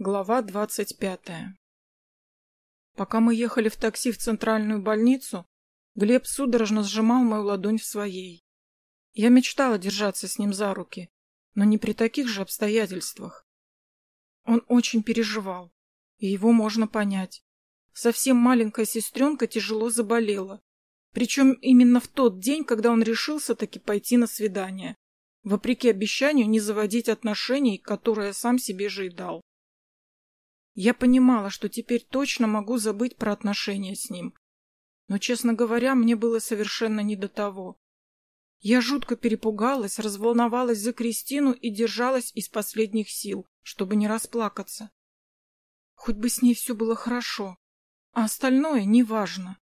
Глава двадцать пятая Пока мы ехали в такси в центральную больницу, Глеб судорожно сжимал мою ладонь в своей. Я мечтала держаться с ним за руки, но не при таких же обстоятельствах. Он очень переживал, и его можно понять. Совсем маленькая сестренка тяжело заболела, причем именно в тот день, когда он решился таки пойти на свидание, вопреки обещанию не заводить отношений, которые сам себе же и дал. Я понимала, что теперь точно могу забыть про отношения с ним. Но, честно говоря, мне было совершенно не до того. Я жутко перепугалась, разволновалась за Кристину и держалась из последних сил, чтобы не расплакаться. Хоть бы с ней все было хорошо, а остальное неважно.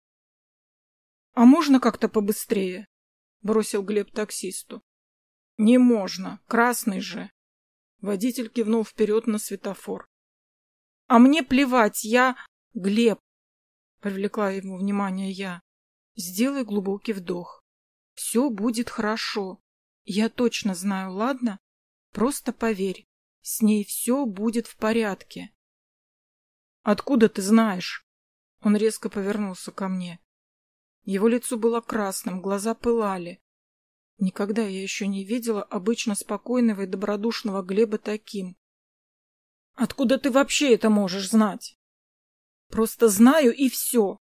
— А можно как-то побыстрее? — бросил Глеб таксисту. — Не можно, красный же. Водитель кивнул вперед на светофор. А мне плевать, я... Глеб, привлекла ему внимание я. Сделай глубокий вдох. Все будет хорошо. Я точно знаю, ладно? Просто поверь, с ней все будет в порядке. Откуда ты знаешь? Он резко повернулся ко мне. Его лицо было красным, глаза пылали. Никогда я еще не видела обычно спокойного и добродушного Глеба таким. Откуда ты вообще это можешь знать? Просто знаю и все,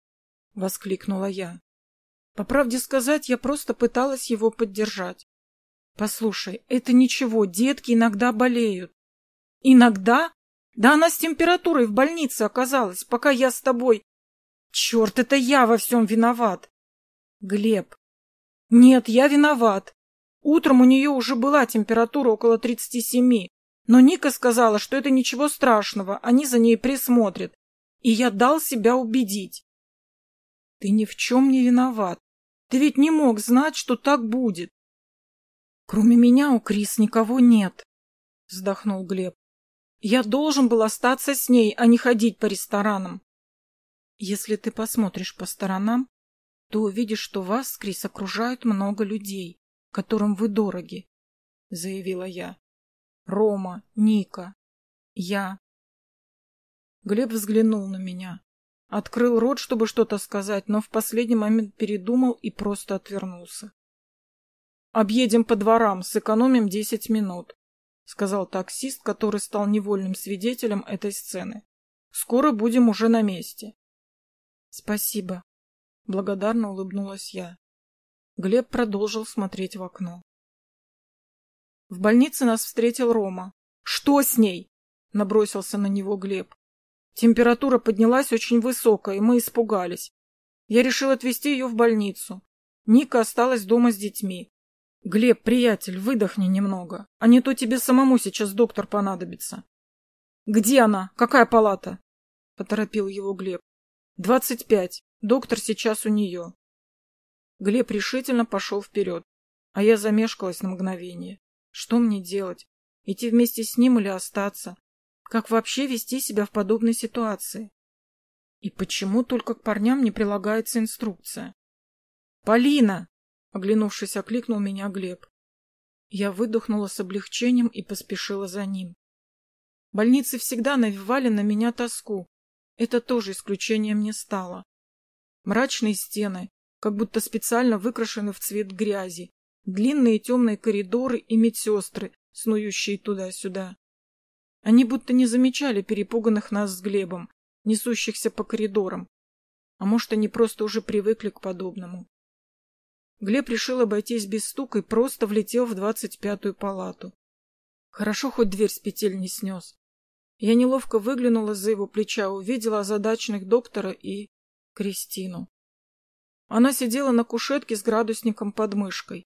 воскликнула я. По правде сказать, я просто пыталась его поддержать. Послушай, это ничего, детки иногда болеют. Иногда? Да она с температурой в больнице оказалась, пока я с тобой... Черт, это я во всем виноват. Глеб. Нет, я виноват. Утром у нее уже была температура около тридцати семи. Но Ника сказала, что это ничего страшного, они за ней присмотрят. И я дал себя убедить. Ты ни в чем не виноват. Ты ведь не мог знать, что так будет. Кроме меня у Крис никого нет, вздохнул Глеб. Я должен был остаться с ней, а не ходить по ресторанам. Если ты посмотришь по сторонам, то увидишь, что вас Крис окружают много людей, которым вы дороги, заявила я. Рома, Ника, я. Глеб взглянул на меня. Открыл рот, чтобы что-то сказать, но в последний момент передумал и просто отвернулся. «Объедем по дворам, сэкономим десять минут», — сказал таксист, который стал невольным свидетелем этой сцены. «Скоро будем уже на месте». «Спасибо», — благодарно улыбнулась я. Глеб продолжил смотреть в окно. В больнице нас встретил Рома. «Что с ней?» — набросился на него Глеб. Температура поднялась очень высокая, и мы испугались. Я решил отвезти ее в больницу. Ника осталась дома с детьми. «Глеб, приятель, выдохни немного, а не то тебе самому сейчас доктор понадобится». «Где она? Какая палата?» — поторопил его Глеб. «Двадцать пять. Доктор сейчас у нее». Глеб решительно пошел вперед, а я замешкалась на мгновение. Что мне делать? Идти вместе с ним или остаться? Как вообще вести себя в подобной ситуации? И почему только к парням не прилагается инструкция? «Полина!» — оглянувшись, окликнул меня Глеб. Я выдохнула с облегчением и поспешила за ним. Больницы всегда навевали на меня тоску. Это тоже исключением не стало. Мрачные стены, как будто специально выкрашены в цвет грязи, длинные темные коридоры и медсестры, снующие туда-сюда. Они будто не замечали перепуганных нас с Глебом, несущихся по коридорам. А может, они просто уже привыкли к подобному. Глеб решил обойтись без стука и просто влетел в двадцать пятую палату. Хорошо, хоть дверь с петель не снес. Я неловко выглянула за его плеча, увидела озадаченных доктора и Кристину. Она сидела на кушетке с градусником под мышкой.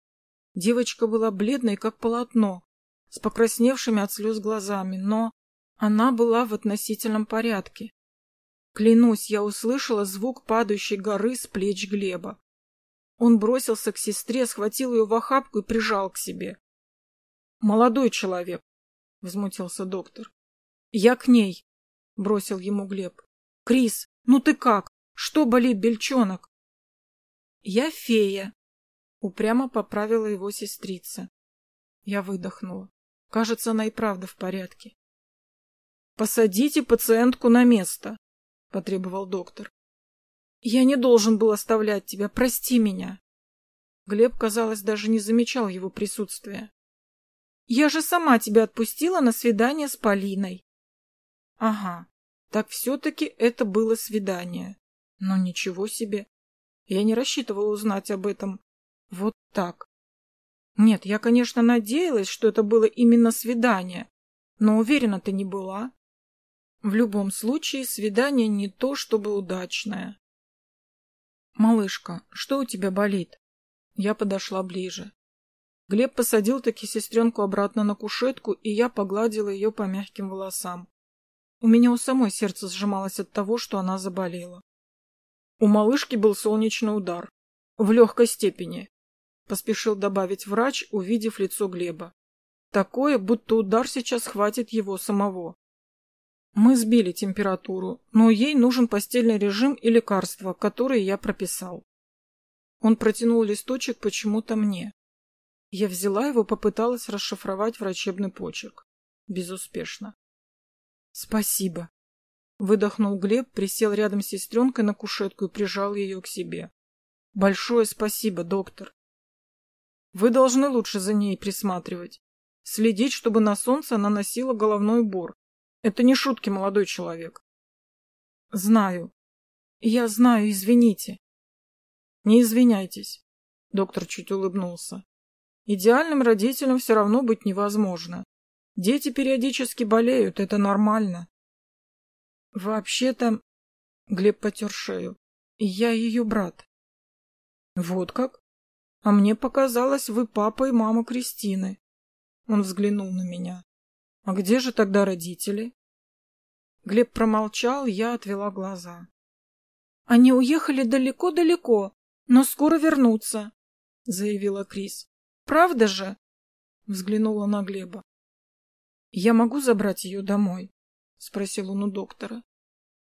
Девочка была бледной, как полотно, с покрасневшими от слез глазами, но она была в относительном порядке. Клянусь, я услышала звук падающей горы с плеч Глеба. Он бросился к сестре, схватил ее в охапку и прижал к себе. — Молодой человек, — возмутился доктор. — Я к ней, — бросил ему Глеб. — Крис, ну ты как? Что болит, бельчонок? — Я фея, Упрямо поправила его сестрица. Я выдохнула. Кажется, она и правда в порядке. Посадите пациентку на место, потребовал доктор. Я не должен был оставлять тебя, прости меня. Глеб, казалось, даже не замечал его присутствия. Я же сама тебя отпустила на свидание с Полиной. Ага, так все-таки это было свидание. Но ничего себе. Я не рассчитывала узнать об этом. Вот так. Нет, я, конечно, надеялась, что это было именно свидание, но уверена ты не была. В любом случае, свидание не то, чтобы удачное. «Малышка, что у тебя болит?» Я подошла ближе. Глеб посадил таки сестренку обратно на кушетку, и я погладила ее по мягким волосам. У меня у самой сердце сжималось от того, что она заболела. У малышки был солнечный удар. В легкой степени. Поспешил добавить врач, увидев лицо Глеба. Такое, будто удар сейчас хватит его самого. Мы сбили температуру, но ей нужен постельный режим и лекарства, которые я прописал. Он протянул листочек почему-то мне. Я взяла его, попыталась расшифровать врачебный почерк. Безуспешно. Спасибо. Выдохнул Глеб, присел рядом с сестренкой на кушетку и прижал ее к себе. Большое спасибо, доктор. Вы должны лучше за ней присматривать. Следить, чтобы на солнце она носила головной убор. Это не шутки, молодой человек. Знаю. Я знаю, извините. Не извиняйтесь. Доктор чуть улыбнулся. Идеальным родителям все равно быть невозможно. Дети периодически болеют, это нормально. Вообще-то... Глеб потер шею. Я ее брат. Вот как? А мне показалось, вы папа и мама Кристины. Он взглянул на меня. А где же тогда родители? Глеб промолчал, я отвела глаза. Они уехали далеко-далеко, но скоро вернутся, заявила Крис. Правда же? Взглянула на Глеба. Я могу забрать ее домой? Спросил он у доктора.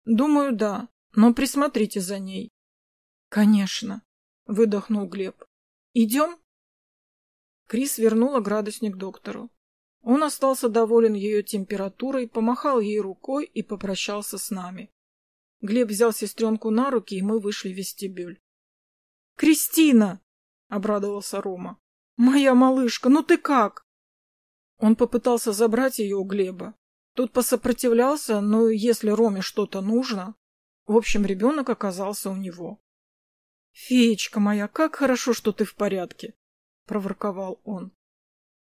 Думаю, да, но присмотрите за ней. Конечно, выдохнул Глеб. Идем? Крис вернула градусник доктору. Он остался доволен ее температурой, помахал ей рукой и попрощался с нами. Глеб взял сестренку на руки, и мы вышли в вестибюль. «Кристина!» — обрадовался Рома. «Моя малышка, ну ты как?» Он попытался забрать ее у Глеба. Тот посопротивлялся, но если Роме что-то нужно... В общем, ребенок оказался у него. «Феечка моя, как хорошо, что ты в порядке!» — проворковал он.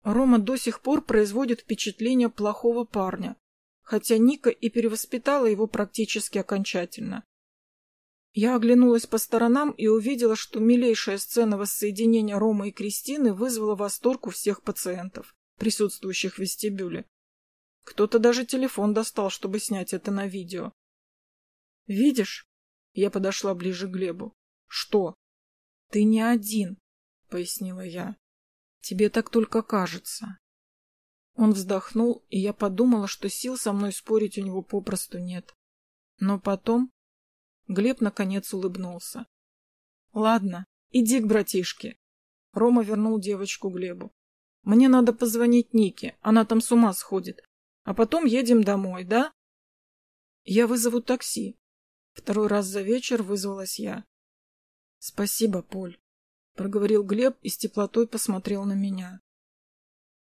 Рома до сих пор производит впечатление плохого парня, хотя Ника и перевоспитала его практически окончательно. Я оглянулась по сторонам и увидела, что милейшая сцена воссоединения Рома и Кристины вызвала восторг у всех пациентов, присутствующих в вестибюле. Кто-то даже телефон достал, чтобы снять это на видео. «Видишь?» Я подошла ближе к Глебу. «Что?» «Ты не один», — пояснила я. Тебе так только кажется. Он вздохнул, и я подумала, что сил со мной спорить у него попросту нет. Но потом Глеб наконец улыбнулся. Ладно, иди к братишке. Рома вернул девочку Глебу. Мне надо позвонить Нике, она там с ума сходит. А потом едем домой, да? Я вызову такси. Второй раз за вечер вызвалась я. Спасибо, Поль проговорил Глеб и с теплотой посмотрел на меня.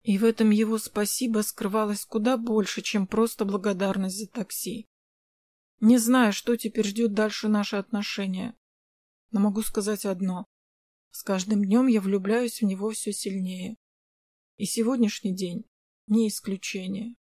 И в этом его спасибо скрывалось куда больше, чем просто благодарность за такси. Не знаю, что теперь ждет дальше наши отношения, но могу сказать одно. С каждым днем я влюбляюсь в него все сильнее. И сегодняшний день не исключение.